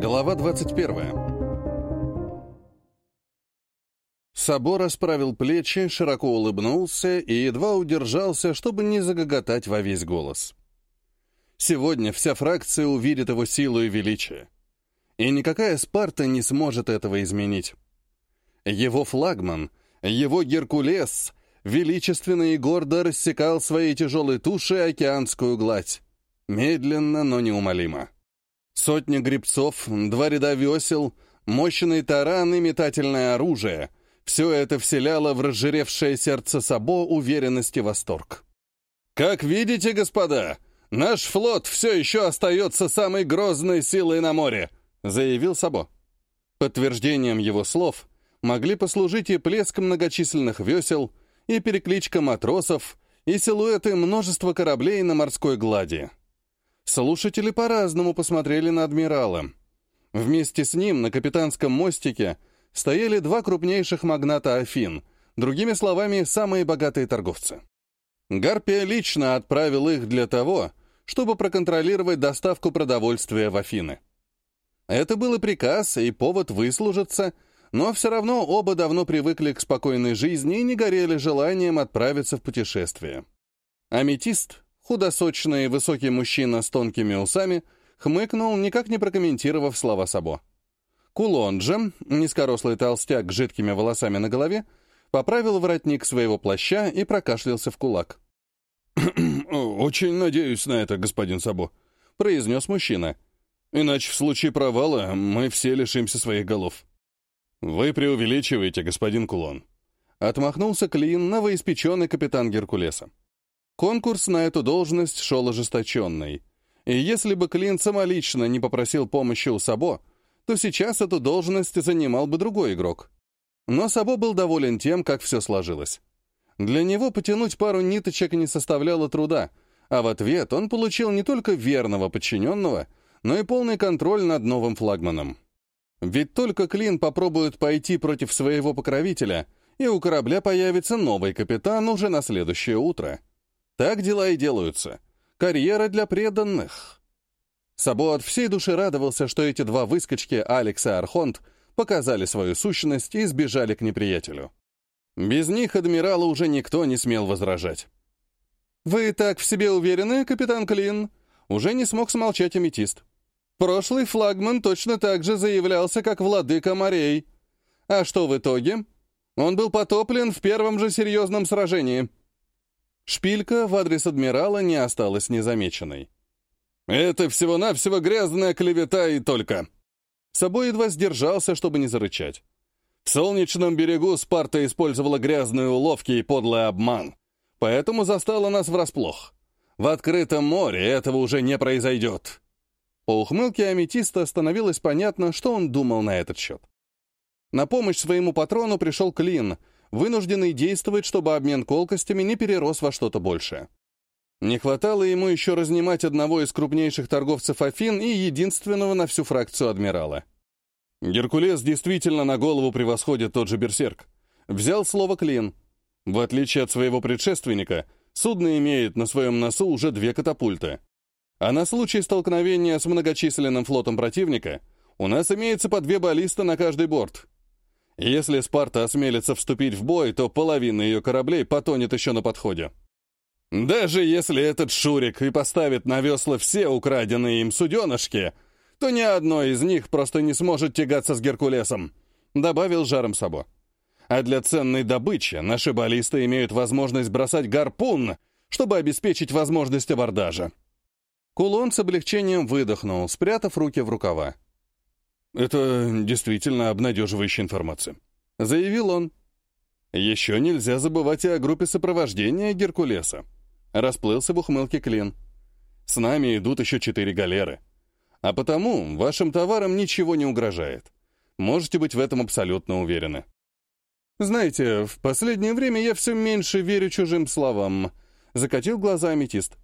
Глава 21. Собор расправил плечи, широко улыбнулся и едва удержался, чтобы не загоготать во весь голос. Сегодня вся фракция увидит его силу и величие. И никакая Спарта не сможет этого изменить. Его флагман, его Геркулес, величественно и гордо рассекал своей тяжелой тушей океанскую гладь. Медленно, но неумолимо. Сотня грибцов, два ряда весел, мощный таран и метательное оружие — все это вселяло в разжиревшее сердце Сабо уверенность и восторг. «Как видите, господа, наш флот все еще остается самой грозной силой на море», — заявил Сабо. Подтверждением его слов могли послужить и плеск многочисленных весел, и перекличка матросов, и силуэты множества кораблей на морской глади. Слушатели по-разному посмотрели на адмирала. Вместе с ним на капитанском мостике стояли два крупнейших магната Афин, другими словами, самые богатые торговцы. Гарпия лично отправил их для того, чтобы проконтролировать доставку продовольствия в Афины. Это был и приказ, и повод выслужиться, но все равно оба давно привыкли к спокойной жизни и не горели желанием отправиться в путешествие. Аметист, Худосочный высокий мужчина с тонкими усами хмыкнул, никак не прокомментировав слова Сабо. Кулон же, низкорослый толстяк с жидкими волосами на голове, поправил воротник своего плаща и прокашлялся в кулак. «Очень надеюсь на это, господин Сабо», — произнес мужчина. «Иначе в случае провала мы все лишимся своих голов». «Вы преувеличиваете, господин Кулон», — отмахнулся Клин, новоиспеченный капитан Геркулеса. Конкурс на эту должность шел ожесточенный. И если бы Клин самолично не попросил помощи у Сабо, то сейчас эту должность занимал бы другой игрок. Но Сабо был доволен тем, как все сложилось. Для него потянуть пару ниточек не составляло труда, а в ответ он получил не только верного подчиненного, но и полный контроль над новым флагманом. Ведь только Клин попробует пойти против своего покровителя, и у корабля появится новый капитан уже на следующее утро — так дела и делаются. Карьера для преданных. Сабо от всей души радовался, что эти два выскочки, Алекс и Архонт, показали свою сущность и сбежали к неприятелю. Без них адмирала уже никто не смел возражать. «Вы так в себе уверены, капитан Клин?» Уже не смог смолчать аметист. «Прошлый флагман точно так же заявлялся, как владыка морей. А что в итоге? Он был потоплен в первом же серьезном сражении». Шпилька в адрес адмирала не осталась незамеченной. «Это всего-навсего грязная клевета и только!» Собой едва сдержался, чтобы не зарычать. В Солнечном берегу Спарта использовала грязные уловки и подлый обман, поэтому застала нас врасплох. В открытом море этого уже не произойдет. По ухмылке аметиста становилось понятно, что он думал на этот счет. На помощь своему патрону пришел Клин — вынужденный действовать, чтобы обмен колкостями не перерос во что-то большее. Не хватало ему еще разнимать одного из крупнейших торговцев Афин и единственного на всю фракцию адмирала. Геркулес действительно на голову превосходит тот же Берсерк. Взял слово Клин. В отличие от своего предшественника, судно имеет на своем носу уже две катапульты. А на случай столкновения с многочисленным флотом противника у нас имеется по две баллисты на каждый борт — если Спарта осмелится вступить в бой, то половина ее кораблей потонет еще на подходе. Даже если этот Шурик и поставит на весла все украденные им суденышки, то ни одно из них просто не сможет тягаться с Геркулесом», — добавил жаром Сабо. «А для ценной добычи наши баллисты имеют возможность бросать гарпун, чтобы обеспечить возможность абордажа». Кулон с облегчением выдохнул, спрятав руки в рукава. «Это действительно обнадеживающая информация», — заявил он. «Еще нельзя забывать и о группе сопровождения Геркулеса», — расплылся в ухмылке Клин. «С нами идут еще четыре галеры. А потому вашим товарам ничего не угрожает. Можете быть в этом абсолютно уверены». «Знаете, в последнее время я все меньше верю чужим словам», — закатил глаза аметист.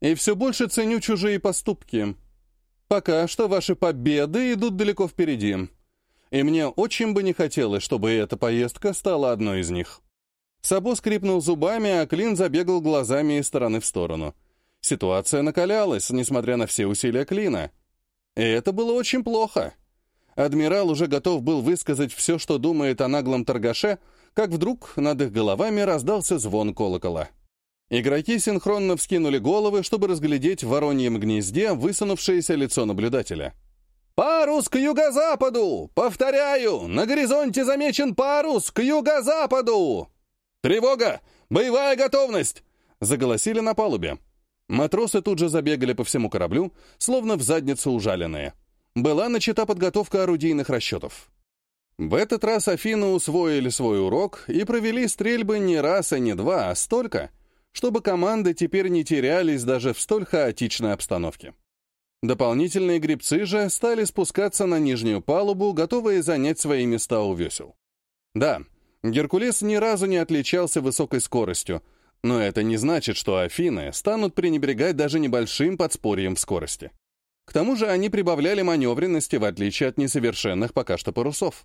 «И все больше ценю чужие поступки». Пока что ваши победы идут далеко впереди. И мне очень бы не хотелось, чтобы эта поездка стала одной из них. Сабо скрипнул зубами, а Клин забегал глазами из стороны в сторону. Ситуация накалялась, несмотря на все усилия Клина. И это было очень плохо. Адмирал уже готов был высказать все, что думает о наглом торгаше, как вдруг над их головами раздался звон колокола. Игроки синхронно вскинули головы, чтобы разглядеть в вороньем гнезде высунувшееся лицо наблюдателя. «Парус к юго-западу! Повторяю, на горизонте замечен парус к юго-западу!» «Тревога! Боевая готовность!» — заголосили на палубе. Матросы тут же забегали по всему кораблю, словно в задницу ужаленные. Была начата подготовка орудийных расчетов. В этот раз Афины усвоили свой урок и провели стрельбы не раз и не два, а столько, чтобы команды теперь не терялись даже в столь хаотичной обстановке. Дополнительные грибцы же стали спускаться на нижнюю палубу, готовые занять свои места у весел. Да, Геркулес ни разу не отличался высокой скоростью, но это не значит, что Афины станут пренебрегать даже небольшим подспорьем в скорости. К тому же они прибавляли маневренности, в отличие от несовершенных пока что парусов.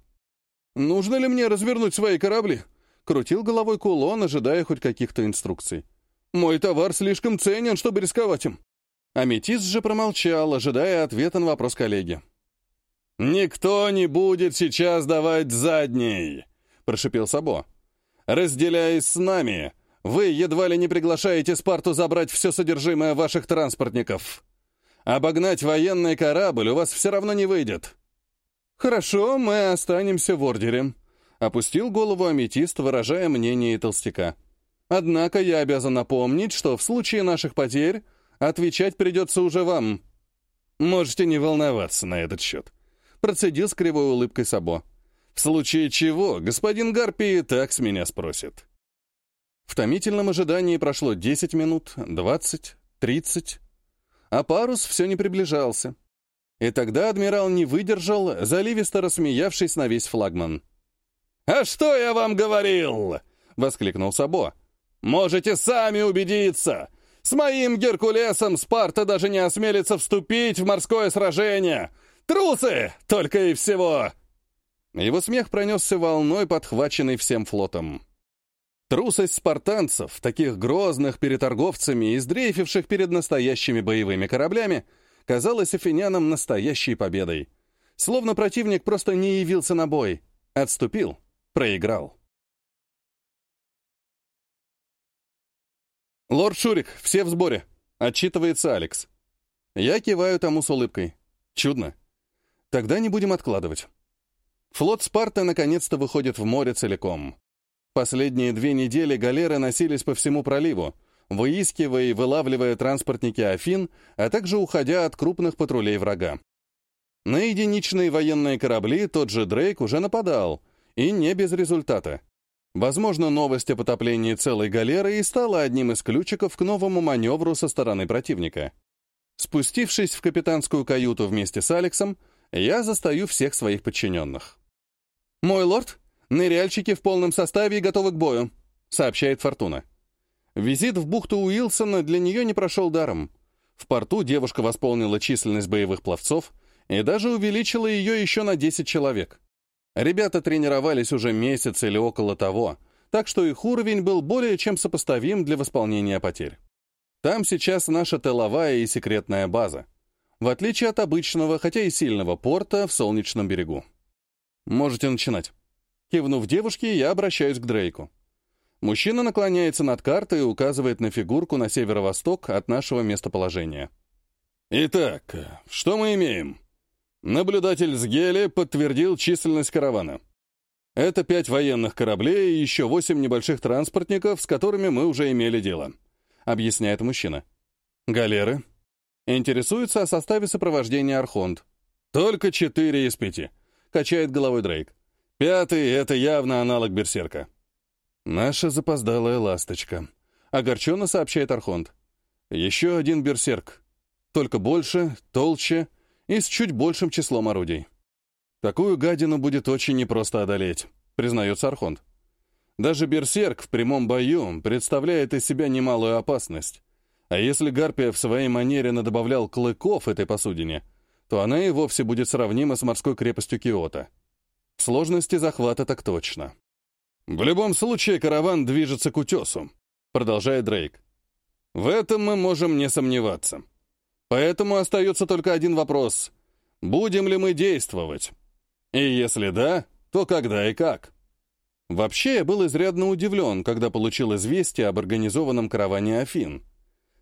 «Нужно ли мне развернуть свои корабли?» Крутил головой кулон, ожидая хоть каких-то инструкций. «Мой товар слишком ценен, чтобы рисковать им». Аметист же промолчал, ожидая ответа на вопрос коллеги. «Никто не будет сейчас давать задней!» — прошипел Сабо. «Разделяясь с нами, вы едва ли не приглашаете Спарту забрать все содержимое ваших транспортников. Обогнать военный корабль у вас все равно не выйдет». «Хорошо, мы останемся в ордере», — опустил голову аметист, выражая мнение толстяка. «Однако я обязан напомнить, что в случае наших потерь отвечать придется уже вам». «Можете не волноваться на этот счет», — процедил с кривой улыбкой Сабо. В случае чего, господин Гарпи так с меня спросит. В томительном ожидании прошло 10 минут, 20, 30, а парус все не приближался. И тогда адмирал не выдержал, заливисто рассмеявшись на весь флагман. «А что я вам говорил?» — воскликнул Сабо. «Можете сами убедиться! С моим Геркулесом Спарта даже не осмелится вступить в морское сражение! Трусы! Только и всего!» Его смех пронесся волной, подхваченной всем флотом. Трусость спартанцев, таких грозных перед торговцами и сдрейфивших перед настоящими боевыми кораблями, казалась афинянам настоящей победой. Словно противник просто не явился на бой, отступил, проиграл. «Лорд Шурик, все в сборе», — отчитывается Алекс. Я киваю тому с улыбкой. Чудно. Тогда не будем откладывать. Флот Спарта наконец-то выходит в море целиком. Последние две недели галеры носились по всему проливу, выискивая и вылавливая транспортники Афин, а также уходя от крупных патрулей врага. На единичные военные корабли тот же Дрейк уже нападал, и не без результата. Возможно, новость о потоплении целой галеры и стала одним из ключиков к новому маневру со стороны противника. Спустившись в капитанскую каюту вместе с Алексом, я застаю всех своих подчиненных. «Мой лорд, ныряльщики в полном составе и готовы к бою», — сообщает Фортуна. Визит в бухту Уилсона для нее не прошел даром. В порту девушка восполнила численность боевых пловцов и даже увеличила ее еще на 10 человек. Ребята тренировались уже месяц или около того, так что их уровень был более чем сопоставим для восполнения потерь. Там сейчас наша тыловая и секретная база, в отличие от обычного, хотя и сильного порта в Солнечном берегу. «Можете начинать». Кивнув девушке, я обращаюсь к Дрейку. Мужчина наклоняется над картой и указывает на фигурку на северо-восток от нашего местоположения. «Итак, что мы имеем?» Наблюдатель с Гели подтвердил численность каравана. Это пять военных кораблей и еще восемь небольших транспортников, с которыми мы уже имели дело, объясняет мужчина. Галеры. Интересуется о составе сопровождения Архонт. Только четыре из пяти. Качает головой Дрейк. Пятый — это явно аналог Берсерка. Наша запоздалая ласточка. Огорченно сообщает Архонт. Еще один Берсерк. Только больше, толще и с чуть большим числом орудий. Такую гадину будет очень непросто одолеть, признается Архонт. Даже Берсерк в прямом бою представляет из себя немалую опасность. А если Гарпия в своей манере надобавлял клыков этой посудине — то она и вовсе будет сравнима с морской крепостью Киото. В сложности захвата так точно. «В любом случае караван движется к утесу», — продолжает Дрейк. «В этом мы можем не сомневаться. Поэтому остается только один вопрос. Будем ли мы действовать? И если да, то когда и как? Вообще, я был изрядно удивлен, когда получил известие об организованном караване Афин.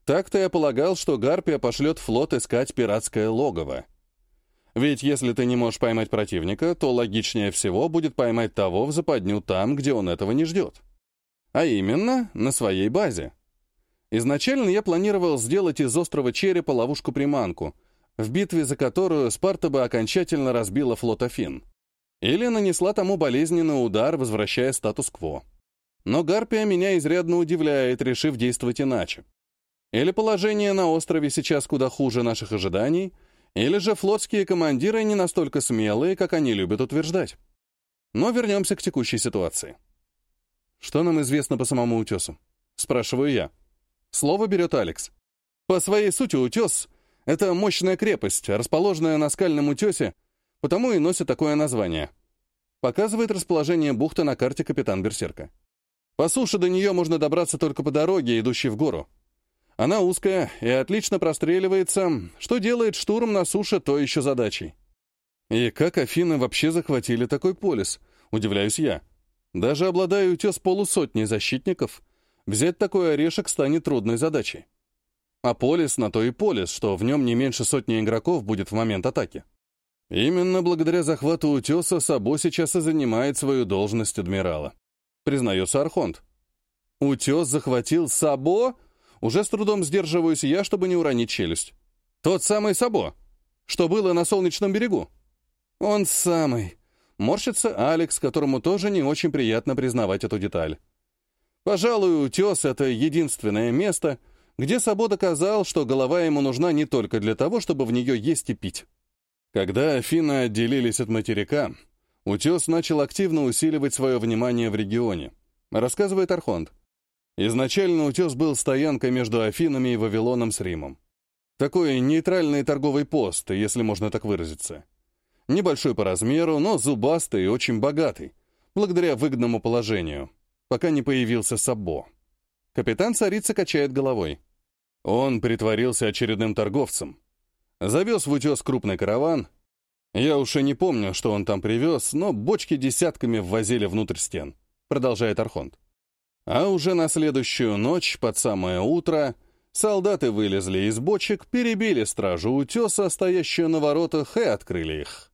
Так-то я полагал, что Гарпия пошлет флот искать пиратское логово. Ведь если ты не можешь поймать противника, то логичнее всего будет поймать того в западню там, где он этого не ждет. А именно, на своей базе. Изначально я планировал сделать из острова Черепа ловушку-приманку, в битве за которую Спарта бы окончательно разбила флот Афин. Или нанесла тому болезненный удар, возвращая статус-кво. Но Гарпия меня изрядно удивляет, решив действовать иначе. Или положение на острове сейчас куда хуже наших ожиданий, или же флотские командиры не настолько смелые, как они любят утверждать. Но вернемся к текущей ситуации. «Что нам известно по самому утесу?» — спрашиваю я. Слово берет Алекс. По своей сути утес — это мощная крепость, расположенная на скальном утесе, потому и носит такое название. Показывает расположение бухты на карте капитан Берсерка. По суше до нее можно добраться только по дороге, идущей в гору. Она узкая и отлично простреливается, что делает штурм на суше то еще задачей. И как Афины вообще захватили такой полис, удивляюсь я. Даже обладая утес полусотни защитников, взять такой орешек станет трудной задачей. А полис на то и полис, что в нем не меньше сотни игроков будет в момент атаки. Именно благодаря захвату утеса Сабо сейчас и занимает свою должность адмирала. Признается Архонт. Утес захватил Сабо? Уже с трудом сдерживаюсь я, чтобы не уронить челюсть. Тот самый Сабо, что было на Солнечном берегу. Он самый. Морщится Алекс, которому тоже не очень приятно признавать эту деталь. Пожалуй, утес — это единственное место, где Сабо доказал, что голова ему нужна не только для того, чтобы в нее есть и пить. Когда Афины отделились от материка, утес начал активно усиливать свое внимание в регионе, рассказывает Архонт. Изначально утес был стоянкой между Афинами и Вавилоном с Римом. Такой нейтральный торговый пост, если можно так выразиться. Небольшой по размеру, но зубастый и очень богатый, благодаря выгодному положению, пока не появился Сабо. Капитан царицы качает головой. Он притворился очередным торговцем. Завез в утес крупный караван. Я уж и не помню, что он там привез, но бочки десятками ввозили внутрь стен, продолжает Архонт. А уже на следующую ночь, под самое утро, солдаты вылезли из бочек, перебили стражу утеса, стоящую на воротах, и открыли их.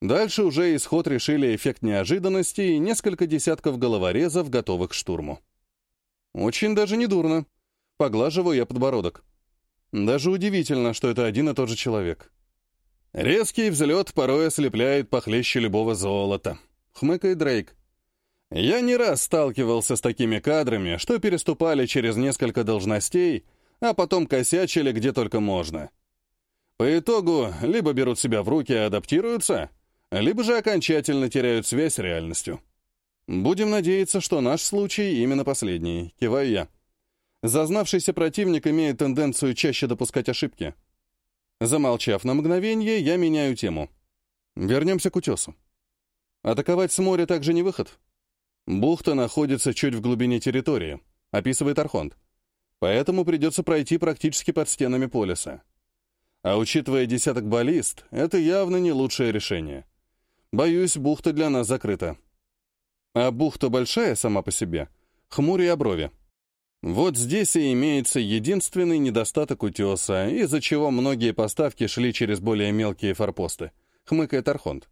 Дальше уже исход решили эффект неожиданности и несколько десятков головорезов, готовых к штурму. Очень даже не дурно. Поглаживаю я подбородок. Даже удивительно, что это один и тот же человек. Резкий взлет порой ослепляет похлеще любого золота. Хмыкает Дрейк. Я не раз сталкивался с такими кадрами, что переступали через несколько должностей, а потом косячили где только можно. По итогу либо берут себя в руки и адаптируются, либо же окончательно теряют связь с реальностью. Будем надеяться, что наш случай именно последний, киваю я. Зазнавшийся противник имеет тенденцию чаще допускать ошибки. Замолчав на мгновение, я меняю тему. Вернемся к утесу. Атаковать с моря также не выход. Бухта находится чуть в глубине территории, описывает Архонт. Поэтому придется пройти практически под стенами полиса. А учитывая десяток баллист, это явно не лучшее решение. Боюсь, бухта для нас закрыта. А бухта большая сама по себе, хмуря брови. Вот здесь и имеется единственный недостаток утеса, из-за чего многие поставки шли через более мелкие форпосты, хмыкает Архонт.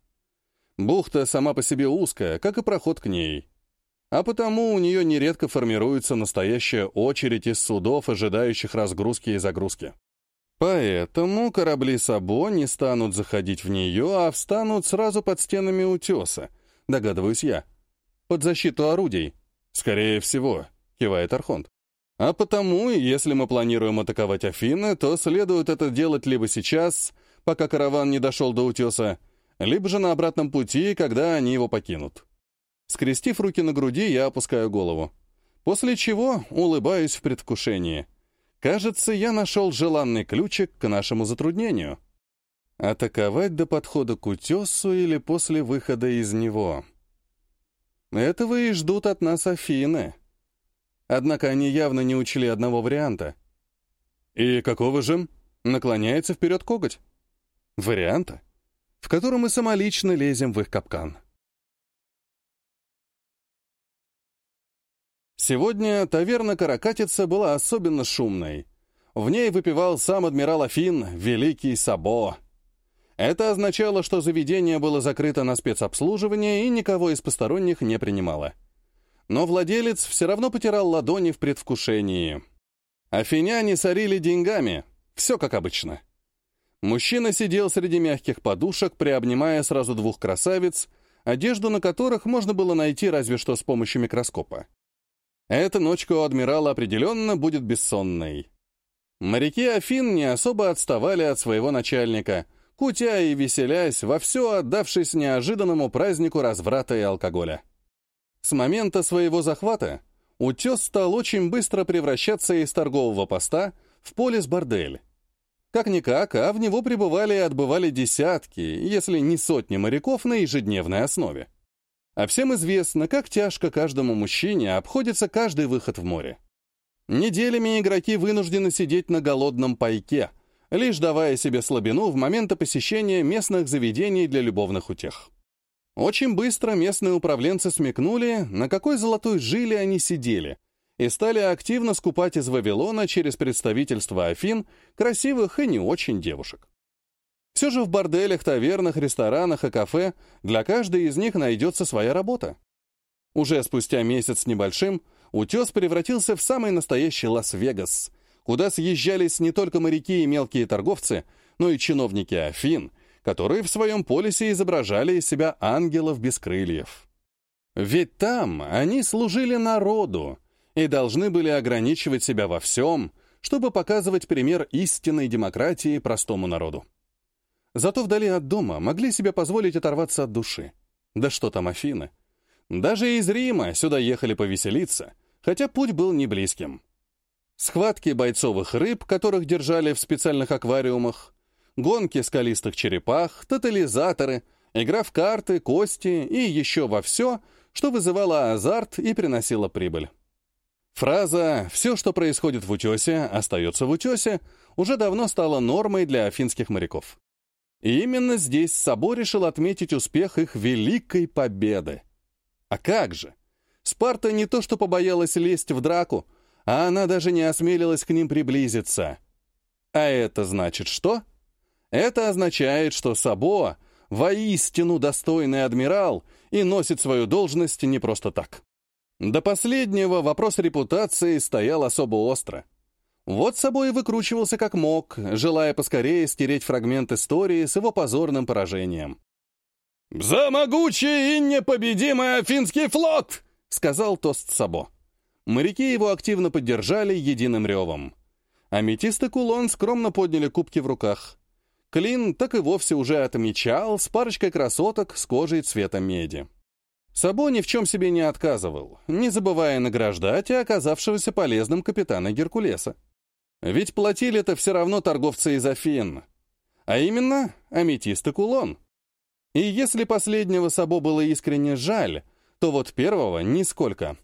Бухта сама по себе узкая, как и проход к ней а потому у нее нередко формируется настоящая очередь из судов, ожидающих разгрузки и загрузки. Поэтому корабли Сабо не станут заходить в нее, а встанут сразу под стенами утеса, догадываюсь я. Под защиту орудий. Скорее всего, кивает Архонт. А потому, если мы планируем атаковать Афины, то следует это делать либо сейчас, пока караван не дошел до утеса, либо же на обратном пути, когда они его покинут. Скрестив руки на груди, я опускаю голову. После чего улыбаюсь в предвкушении. Кажется, я нашел желанный ключик к нашему затруднению. Атаковать до подхода к утесу или после выхода из него? Этого и ждут от нас Афины. Однако они явно не учли одного варианта. «И какого же?» — наклоняется вперед коготь. «Варианта?» в котором мы самолично лезем в их капкан. Сегодня таверна «Каракатица» была особенно шумной. В ней выпивал сам адмирал Афин, великий Сабо. Это означало, что заведение было закрыто на спецобслуживание и никого из посторонних не принимало. Но владелец все равно потирал ладони в предвкушении. Афиняне сорили деньгами, все как обычно. Мужчина сидел среди мягких подушек, приобнимая сразу двух красавиц, одежду на которых можно было найти разве что с помощью микроскопа. Эта ночка у адмирала определенно будет бессонной. Моряки Афин не особо отставали от своего начальника, кутя и веселясь, во все отдавшись неожиданному празднику разврата и алкоголя. С момента своего захвата утес стал очень быстро превращаться из торгового поста в полис-бордель. Как-никак, а в него пребывали и отбывали десятки, если не сотни моряков на ежедневной основе. А всем известно, как тяжко каждому мужчине обходится каждый выход в море. Неделями игроки вынуждены сидеть на голодном пайке, лишь давая себе слабину в моменты посещения местных заведений для любовных утех. Очень быстро местные управленцы смекнули, на какой золотой жиле они сидели, и стали активно скупать из Вавилона через представительство Афин красивых и не очень девушек. Все же в борделях, тавернах, ресторанах и кафе для каждой из них найдется своя работа. Уже спустя месяц с небольшим утес превратился в самый настоящий Лас-Вегас, куда съезжались не только моряки и мелкие торговцы, но и чиновники Афин, которые в своем полисе изображали из себя ангелов без крыльев. Ведь там они служили народу и должны были ограничивать себя во всем, чтобы показывать пример истинной демократии простому народу. Зато вдали от дома могли себе позволить оторваться от души. Да что там Афины? Даже из Рима сюда ехали повеселиться, хотя путь был не близким. Схватки бойцовых рыб, которых держали в специальных аквариумах, гонки скалистых черепах, тотализаторы, игра в карты, кости и еще во все, что вызывало азарт и приносило прибыль. Фраза «все, что происходит в утесе, остается в утесе» уже давно стала нормой для афинских моряков. И именно здесь собор решил отметить успех их великой победы. А как же? Спарта не то что побоялась лезть в драку, а она даже не осмелилась к ним приблизиться. А это значит что? Это означает, что Сабо воистину достойный адмирал и носит свою должность не просто так. До последнего вопрос репутации стоял особо остро. Вот собой и выкручивался как мог, желая поскорее стереть фрагмент истории с его позорным поражением. «За могучий и непобедимый Афинский флот!» — сказал тост Сабо. Моряки его активно поддержали единым ревом. Аметист и Кулон скромно подняли кубки в руках. Клин так и вовсе уже отмечал с парочкой красоток с кожей цвета меди. Сабо ни в чем себе не отказывал, не забывая награждать и оказавшегося полезным капитана Геркулеса. Ведь платили-то все равно торговцы из Афин. А именно, аметист и кулон. И если последнего Сабо было искренне жаль, то вот первого — нисколько.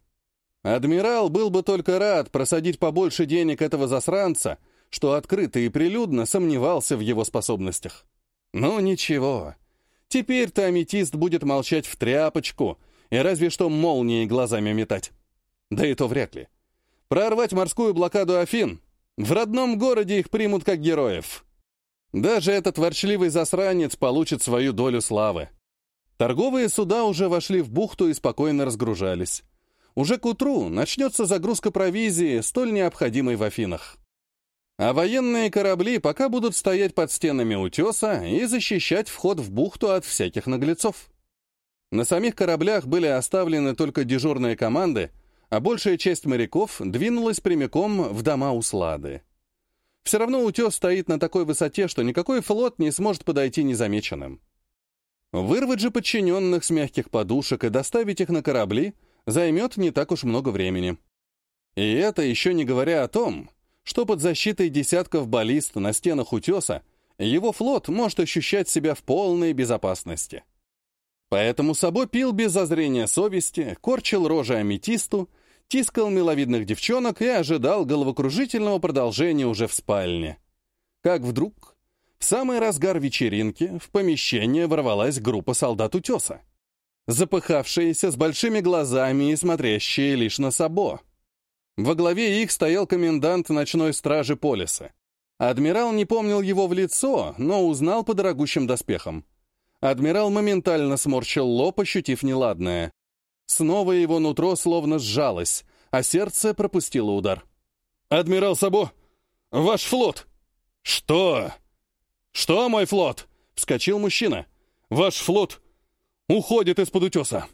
Адмирал был бы только рад просадить побольше денег этого засранца, что открыто и прилюдно сомневался в его способностях. Но ничего. Теперь-то аметист будет молчать в тряпочку и разве что молнией глазами метать. Да и то вряд ли. Прорвать морскую блокаду Афин. В родном городе их примут как героев. Даже этот ворчливый засранец получит свою долю славы. Торговые суда уже вошли в бухту и спокойно разгружались. Уже к утру начнется загрузка провизии, столь необходимой в Афинах. А военные корабли пока будут стоять под стенами утеса и защищать вход в бухту от всяких наглецов. На самих кораблях были оставлены только дежурные команды, а большая часть моряков двинулась прямиком в дома Услады. Все равно утес стоит на такой высоте, что никакой флот не сможет подойти незамеченным. Вырвать же подчиненных с мягких подушек и доставить их на корабли займет не так уж много времени. И это еще не говоря о том, что под защитой десятков баллист на стенах утеса его флот может ощущать себя в полной безопасности. Поэтому Сабо пил без зазрения совести, корчил рожи аметисту тискал миловидных девчонок и ожидал головокружительного продолжения уже в спальне. Как вдруг В самый разгар вечеринки в помещение ворвалась группа солдат утеса. Запыхавшиеся, с большими глазами и смотрящие лишь на Сабо. Во главе их стоял комендант ночной стражи Полиса. Адмирал не помнил его в лицо, но узнал по дорогущим доспехам. Адмирал моментально сморщил лоб, ощутив неладное. Снова его нутро словно сжалось, а сердце пропустило удар. «Адмирал Сабо, ваш флот!» «Что?» «Что, мой флот?» — вскочил мужчина. «Ваш флот уходит из-под утеса!»